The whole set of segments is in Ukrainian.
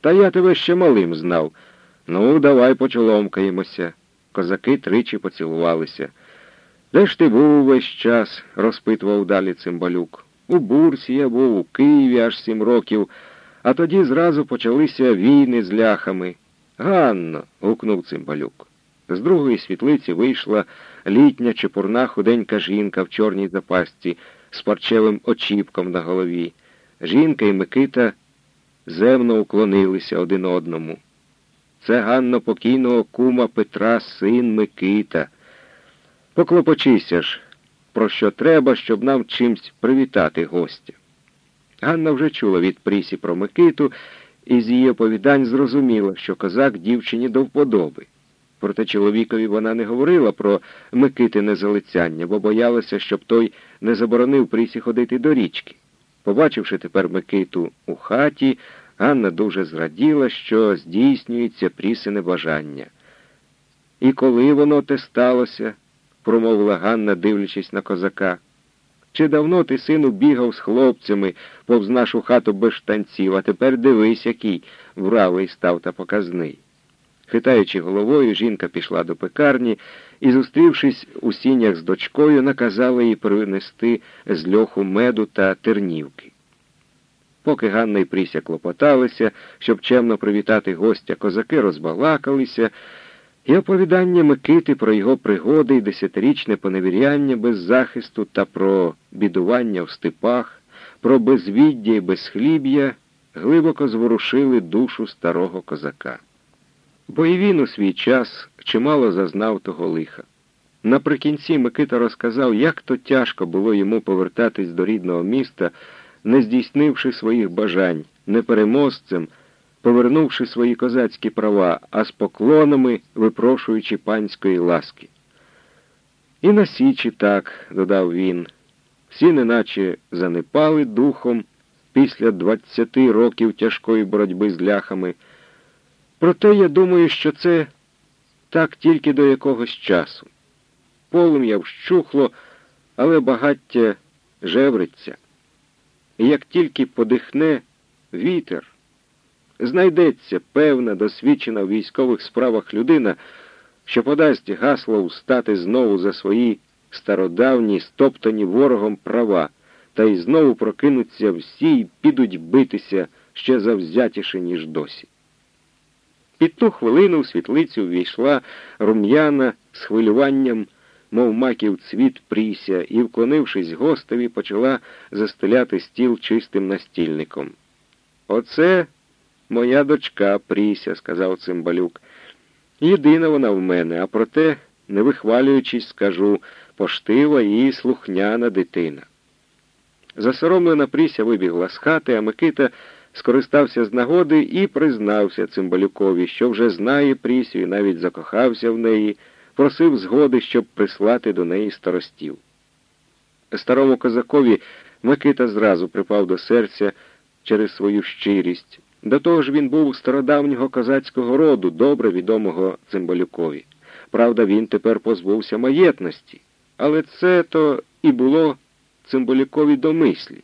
Та я тебе ще малим знав. Ну, давай почоломкаємося. Козаки тричі поцілувалися. Де ж ти був увесь час? розпитував далі цимбалюк. У бурсі я був, у Києві аж сім років, а тоді зразу почалися війни з ляхами. Ганно. гукнув цимбалюк. З другої світлиці вийшла літня чепурна худенька жінка в чорній запасці з парчевим очіпком на голові. Жінка і Микита земно уклонилися один одному. Це Ганно покійного кума Петра, син Микита. Поклопочися ж, про що треба, щоб нам чимсь привітати гостя. Ганна вже чула від Прісі про Микиту і з її оповідань зрозуміла, що козак дівчині до вподоби. Проте чоловікові вона не говорила про Микитине залицяння, бо боялася, щоб той не заборонив Прісі ходити до річки. Побачивши тепер Микиту у хаті, Ганна дуже зраділа, що здійснюється прісине бажання. І коли воно те сталося, промовила Ганна, дивлячись на козака. Чи давно ти, сину, бігав з хлопцями повз нашу хату без штанців, а тепер дивись, який вравий став та показний. Хитаючи головою, жінка пішла до пекарні і, зустрівшись у сінях з дочкою, наказала їй принести з льоху меду та тернівки. Поки Ганна і Пріся клопоталися, щоб чемно привітати гостя, козаки розбалакалися, і оповідання Микити про його пригоди і десятирічне поневіряння без захисту та про бідування в степах, про безвіддя і безхліб'я глибоко зворушили душу старого козака. Бо і він у свій час чимало зазнав того лиха. Наприкінці Микита розказав, як то тяжко було йому повертатись до рідного міста, не здійснивши своїх бажань, непереможцем, повернувши свої козацькі права, а з поклонами випрошуючи панської ласки. І на січі так, додав він, всі неначе занепали духом після двадцяти років тяжкої боротьби з ляхами. Проте я думаю, що це так тільки до якогось часу. Полум'я вщухло, але багаття жевриться. І як тільки подихне вітер, знайдеться певна, досвідчена в військових справах людина, що подасть гасло встати знову за свої стародавні, стоптані ворогом права, та й знову прокинуться всі й підуть битися ще завзятіше, ніж досі. Під ту хвилину в світлицю ввійшла рум'яна з хвилюванням, мов маків цвіт пріся, і, вклонившись гостеві, почала застеляти стіл чистим настільником. Оце моя дочка Пріся, сказав цимбалюк. Єдина вона в мене, а проте, не вихвалюючись, скажу, поштива і слухняна дитина. Засоромлена Пріся вибігла з хати, а Микита скористався з нагоди і признався цимбалюкові, що вже знає Прісю і навіть закохався в неї, просив згоди, щоб прислати до неї старостів. Старому козакові Микита зразу припав до серця через свою щирість. До того ж він був стародавнього козацького роду, добре відомого цимбалюкові. Правда, він тепер позбувся маєтності, але це то і було цимбалюкові домислі,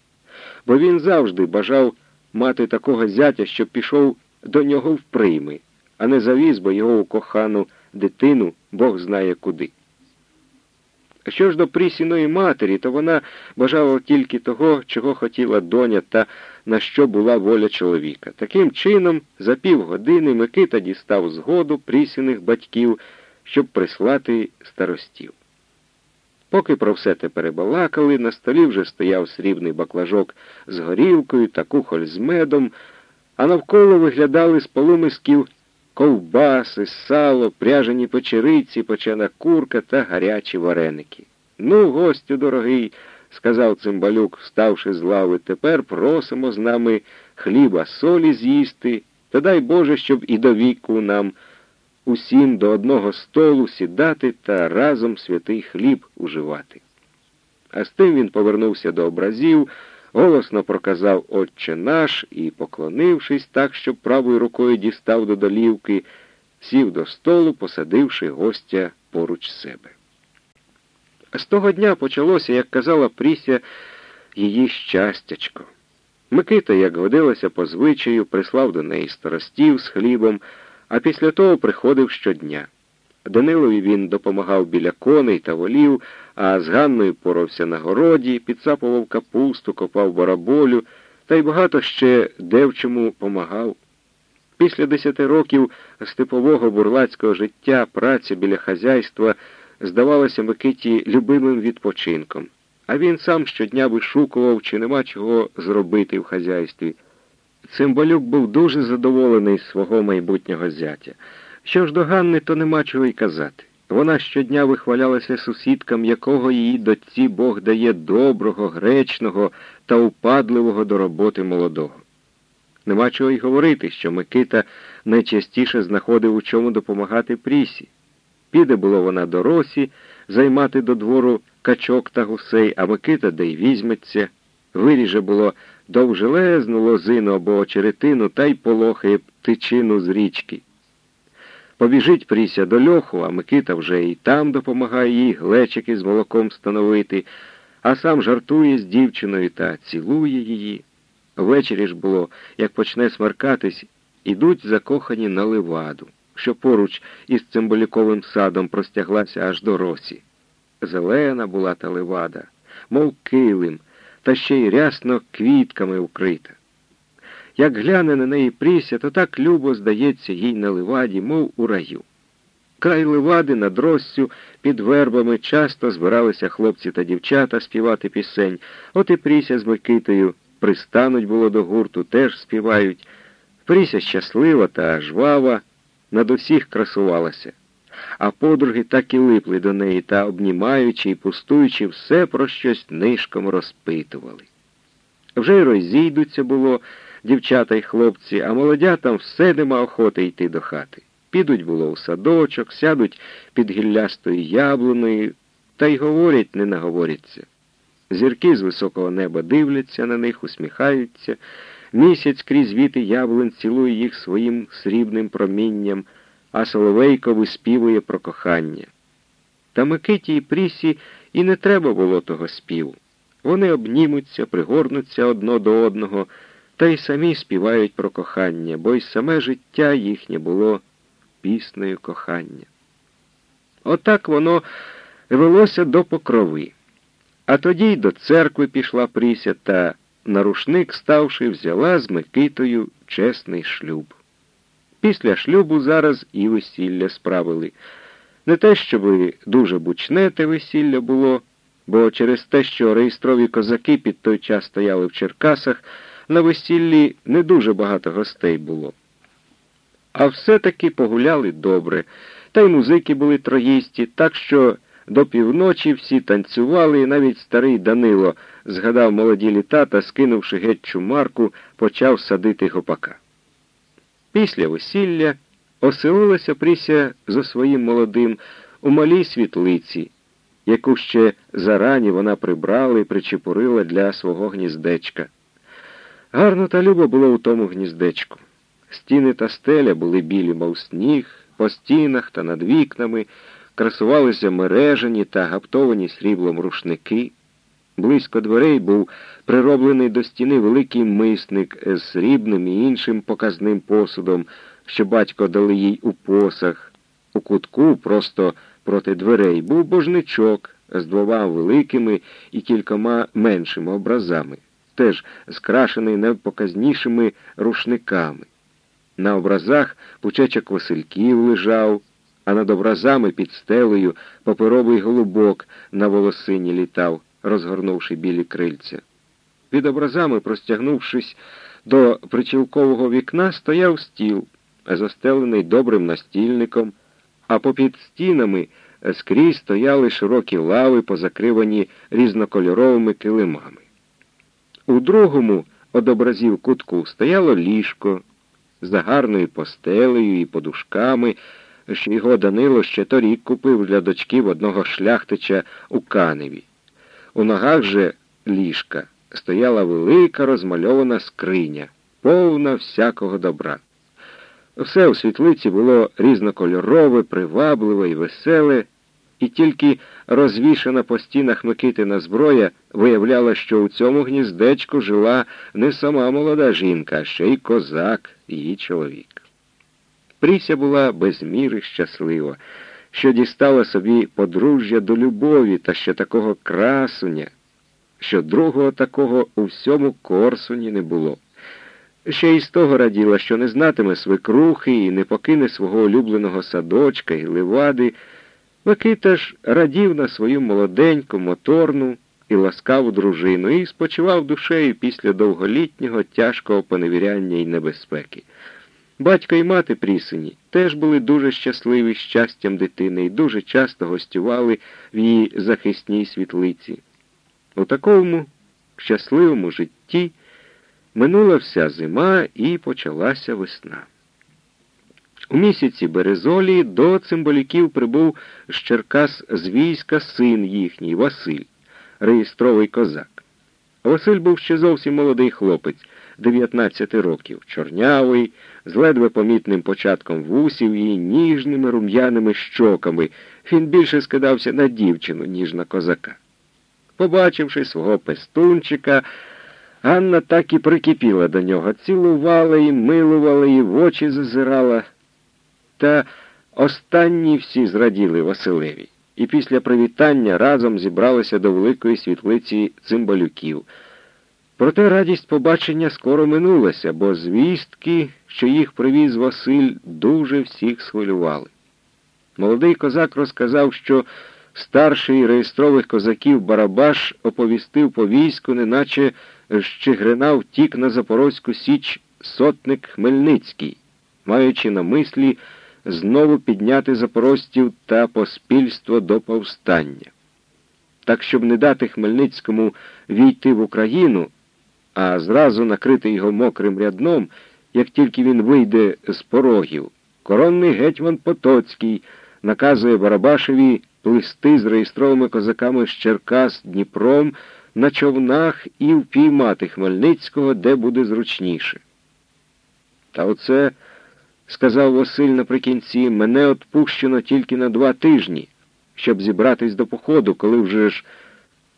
бо він завжди бажав мати такого зятя, щоб пішов до нього в прийми, а не завіз би його у кохану дитину, Бог знає куди. Що ж до прісіної матері, то вона бажала тільки того, чого хотіла доня та на що була воля чоловіка. Таким чином, за півгодини Микита дістав згоду прісіних батьків, щоб прислати старостів. Поки про все те перебалакали, на столі вже стояв срібний баклажок з горілкою та кухоль з медом, а навколо виглядали з полумисків ковбаси, сало, пряжені печериці, печена курка та гарячі вареники. Ну, гостю дорогий, сказав цимбалюк, вставши з лави, тепер просимо з нами хліба солі з'їсти, та дай Боже, щоб і до віку нам усім до одного столу сідати та разом святий хліб уживати. А з тим він повернувся до образів, голосно проказав Отче наш і, поклонившись так, щоб правою рукою дістав до долівки, сів до столу, посадивши гостя поруч себе. З того дня почалося, як казала Пріся, її щастячко. Микита, як годилося по звичаю, прислав до неї старостів з хлібом, а після того приходив щодня. Данилові він допомагав біля коней та волів, а з Ганною поровся на городі, підсапував капусту, копав бараболю та й багато ще девчому помагав. Після десяти років степового бурлацького життя праця біля хазяйства здавалася Микиті любимим відпочинком, а він сам щодня вишукував, чи нема чого зробити в хазяйстві. Цимбалюк був дуже задоволений свого майбутнього зятя. Що ж до Ганни, то нема чого й казати. Вона щодня вихвалялася сусідкам, якого її дочці Бог дає доброго, гречного та упадливого до роботи молодого. Нема чого й говорити, що Микита найчастіше знаходив у чому допомагати прісі. Піде було вона до росі, займати до двору качок та гусей, а Микита де й візьметься. Виріже було довжелезну лозину або очеретину та й полохає птичину з річки. Побіжить Пріся до льоху, а Микита вже і там допомагає їй глечики з молоком становити, а сам жартує з дівчиною та цілує її. Ввечері ж було, як почне смеркатись, ідуть закохані на леваду, що поруч із цимбаліковим садом простяглася аж до росі. Зелена була та левада, мов килим, та ще й рясно квітками вкрита. Як гляне на неї Пріся, то так любо здається їй на леваді, мов у раю. Край левади над Россю під вербами часто збиралися хлопці та дівчата співати пісень, от і Пріся з Микитою пристануть було до гурту, теж співають. Пріся щаслива та жвава, над усіх красувалася, а подруги так і липли до неї та, обнімаючи і пустуючи, все про щось нишком розпитували. Вже й розійдуться було дівчата й хлопці, а молодятам все нема охоти йти до хати. Підуть було у садочок, сядуть під гіллястою яблуною та й говорять, не наговоряться. Зірки з високого неба дивляться на них, усміхаються. Місяць крізь віти яблун цілує їх своїм срібним промінням, а Соловейко виспівує про кохання. Та Микиті і Прісі і не треба було того співу. Вони обнімуться, пригорнуться одно до одного та й самі співають про кохання, бо й саме життя їхнє було піснею кохання. Отак воно велося до покрови. А тоді й до церкви пішла Пріся та, на рушник ставши, взяла з Микитою чесний шлюб. Після шлюбу зараз і весілля справили. Не те, щоб дуже бучне те весілля було, бо через те, що реєстрові козаки під той час стояли в Черкасах, на весіллі не дуже багато гостей було. А все-таки погуляли добре, та й музики були троїсті, так що до півночі всі танцювали, і навіть старий Данило згадав молоді літа та, скинувши геть чумарку, почав садити гопака. Після весілля оселилася Пріся зо своїм молодим у малій світлиці, яку ще зарані вона прибрала і причепурила для свого гніздечка. Гарно та любо було у тому гніздечку. Стіни та стеля були білі, мов сніг, по стінах та над вікнами красувалися мережені та гаптовані сріблом рушники. Близько дверей був прироблений до стіни великий мисник з срібним і іншим показним посудом, що батько дали їй у посах. У кутку, просто проти дверей, був божничок з двома великими і кількома меншими образами, теж скрашений найпоказнішими рушниками. На образах пучечок Васильків лежав а над образами під стелею паперовий голубок на волосині літав, розгорнувши білі крильця. Під образами, простягнувшись до причілкового вікна, стояв стіл, застелений добрим настільником, а попід стінами скрізь стояли широкі лави, позакривані різнокольоровими килимами. У другому од образів кутку стояло ліжко з гарною постелею і подушками що його Данило ще торік купив для дочки в одного шляхтича у Каневі. У ногах же ліжка стояла велика розмальована скриня, повна всякого добра. Все у світлиці було різнокольорове, привабливе і веселе, і тільки розвішана по стінах Микитина зброя виявляла, що у цьому гніздечку жила не сама молода жінка, а ще й козак, її чоловік. Пріся була без міри щаслива, що дістала собі подружжя до любові та ще такого красуня, що другого такого у всьому Корсуні не було. Ще й з того раділа, що не знатиме свекрухи і не покине свого улюбленого садочка і ливади. Микита ж радів на свою молоденьку, моторну і ласкаву дружину і спочивав душею після довголітнього тяжкого поневіряння і небезпеки. Батько і мати Прісині теж були дуже щасливі щастям дитини і дуже часто гостювали в її захисній світлиці. У такому щасливому житті минула вся зима і почалася весна. У місяці Березолі до цимбалюків прибув з Черкас з війська син їхній, Василь, реєстровий козак. Василь був ще зовсім молодий хлопець, 19 років, чорнявий, з ледве помітним початком вусів і ніжними рум'яними щоками. Він більше скидався на дівчину, ніж на козака. Побачивши свого пестунчика, Ганна так і прикипіла до нього, цілувала і милувала, і в очі зазирала. Та останні всі зраділи Василеві, і після привітання разом зібралися до великої світлиці цимбалюків. Проте радість побачення скоро минулася, бо звістки, що їх привіз Василь, дуже всіх схвилювали. Молодий козак розказав, що старший реєстрових козаків Барабаш оповістив по війську, неначе з Чигрина втік на Запорозьку Січ сотник Хмельницький, маючи на мислі знову підняти запорожців та поспільство до повстання. Так, щоб не дати Хмельницькому війти в Україну, а зразу накрити його мокрим рядном, як тільки він вийде з порогів, коронний гетьман Потоцький наказує Барабашеві плисти з реєстровими козаками з Черкас Дніпром на човнах і впіймати Хмельницького, де буде зручніше. Та оце сказав Василь наприкінці, мене отпущено тільки на два тижні, щоб зібратись до походу, коли вже ж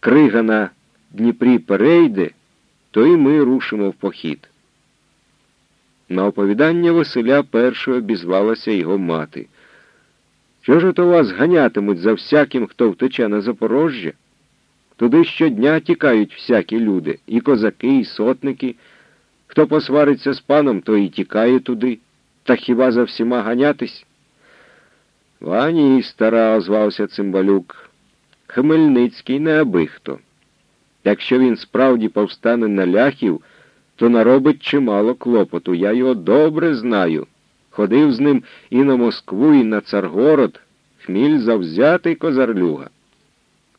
крига на Дніпрі перейде, то і ми рушимо в похід. На оповідання Василя першого обізвалася його мати. Що ж то вас ганятимуть за всяким, хто втече на Запорожжя? Туди щодня тікають всякі люди, і козаки, і сотники. Хто посвариться з паном, то і тікає туди. Та хіба за всіма ганятись? Вані, стара, озвався цимбалюк. Хмельницький не аби хто. Якщо він справді повстане на ляхів, то наробить чимало клопоту. Я його добре знаю. Ходив з ним і на Москву, і на Царгород. Хміль завзятий козарлюга.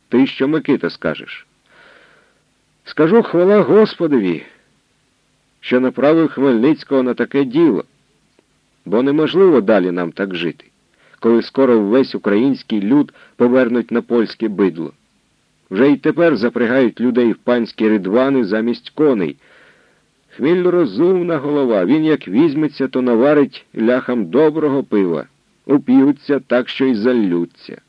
Ти що, Микита, скажеш? Скажу хвала Господові, що направив Хмельницького на таке діло бо неможливо далі нам так жити, коли скоро весь український люд повернуть на польське бидло. Вже й тепер запрягають людей в панські ридвани замість коней. Хміль розумна голова, він як візьметься, то наварить ляхам доброго пива, уп'ються так, що й заллються.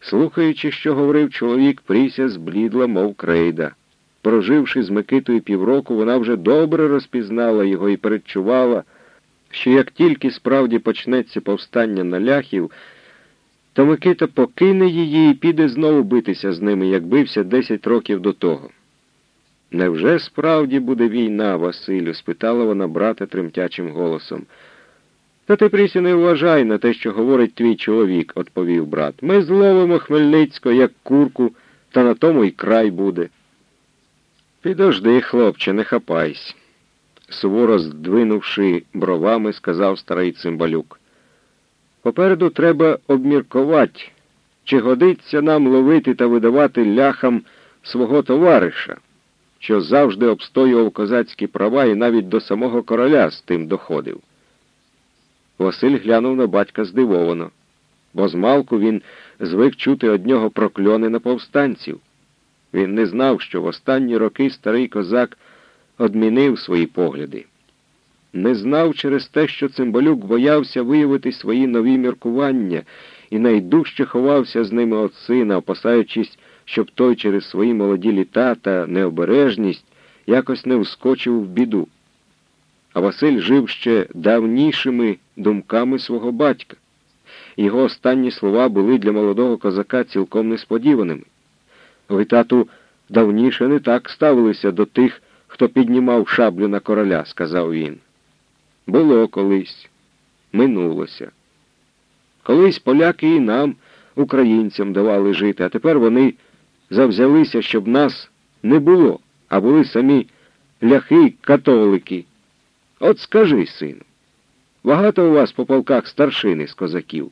Слухаючи, що говорив чоловік, Пріся зблідла, мов крейда. Проживши з Микитою півроку, вона вже добре розпізнала його і передчувала що як тільки справді почнеться повстання на ляхів, то Микита покине її і піде знову битися з ними, як бився десять років до того. Невже справді буде війна, Василю? спитала вона брата тремтячим голосом. Та ти, Прісі, не вважай на те, що говорить твій чоловік, відповів брат. Ми зловимо Хмельницького, як курку, та на тому й край буде. Підожди, хлопче, не хапайся суворо здвинувши бровами, сказав старий цимбалюк. Попереду треба обміркувати, чи годиться нам ловити та видавати ляхам свого товариша, що завжди обстоював козацькі права і навіть до самого короля з тим доходив. Василь глянув на батька здивовано, бо змалку він звик чути од нього прокльони на повстанців. Він не знав, що в останні роки старий козак одмінив свої погляди. Не знав через те, що цимбалюк боявся виявити свої нові міркування і найдужче ховався з ними от сина, опасаючись, щоб той через свої молоді літа та необережність якось не вскочив в біду. А Василь жив ще давнішими думками свого батька. Його останні слова були для молодого козака цілком несподіваними. Ви, тату, давніше не так ставилися до тих, хто піднімав шаблю на короля, сказав він. Було колись, минулося. Колись поляки і нам, українцям, давали жити, а тепер вони завзялися, щоб нас не було, а були самі ляхи католики. От скажи, сину, багато у вас по полках старшини з козаків,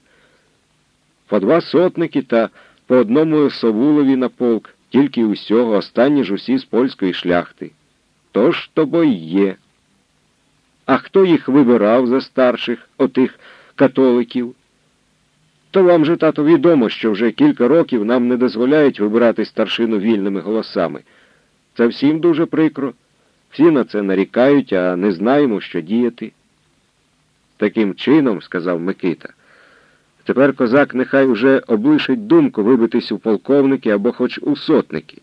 по два сотники та по одному совулові на полк, тільки усього, останні ж усі з польської шляхти. То ж тобою є. А хто їх вибирав за старших, отих католиків? То вам же, тато, відомо, що вже кілька років нам не дозволяють вибирати старшину вільними голосами. Це всім дуже прикро. Всі на це нарікають, а не знаємо, що діяти. Таким чином, сказав Микита, тепер козак нехай уже облишить думку вибитись у полковники або хоч у сотники.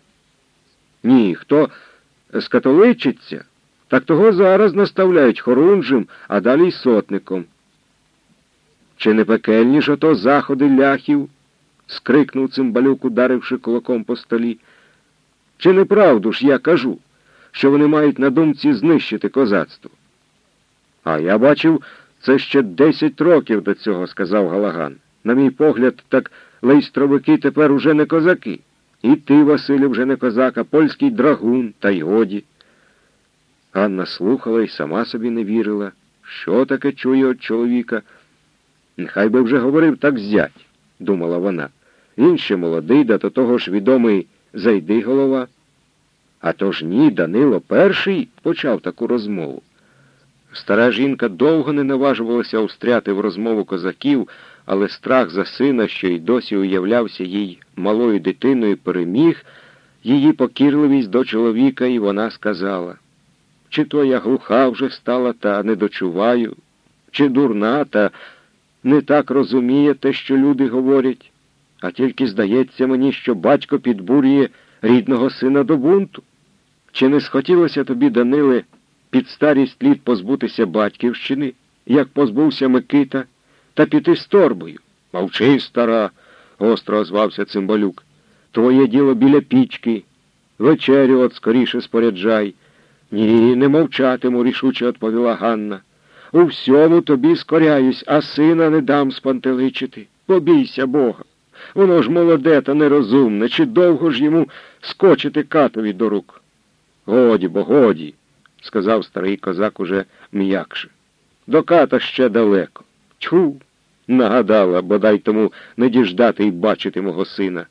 Ні, хто скатоличиться, так того зараз наставляють хорунжим, а далі й сотником. Чи не пекельні ж ото заходи ляхів? скрикнув цимбалюк, ударивши кулаком по столі. Чи неправду ж я кажу, що вони мають на думці знищити козацтво? А я бачив, це ще десять років до цього, сказав Галаган. На мій погляд, так лейстровики тепер уже не козаки. І ти, Василю, вже не козак, а польський драгун, та й годі. Ганна слухала і сама собі не вірила, що таке чує від чоловіка. Нехай би вже говорив так зять, думала вона. Ще молодий, да до того ж відомий зайди голова. А то ж ні, Данило перший почав таку розмову. Стара жінка довго не наважувалася устряти в розмову козаків, але страх за сина, що й досі уявлявся їй малою дитиною, переміг її покірливість до чоловіка, і вона сказала, чи то я глуха вже стала та не дочуваю, чи дурна та не так розуміє те, що люди говорять, а тільки здається мені, що батько підбурює рідного сина до бунту. Чи не схотілося тобі, Даниле, під старість літ позбутися батьківщини, як позбувся Микита, та піти з торбою? Мовчи, стара, гостро озвався цимбалюк. Твоє діло біля пічки. Вечерю от скоріше споряджай. Ні, не мовчатиму, рішуче відповіла Ганна. У всьому тобі скоряюсь, а сина не дам спантеличити. Побійся Бога. Воно ж молоде та нерозумне, чи довго ж йому скочити катові до рук? Годі, бо годі, сказав старий козак уже м'якше. До ката ще далеко. Тьху, нагадала, бодай тому не діждати й бачити мого сина.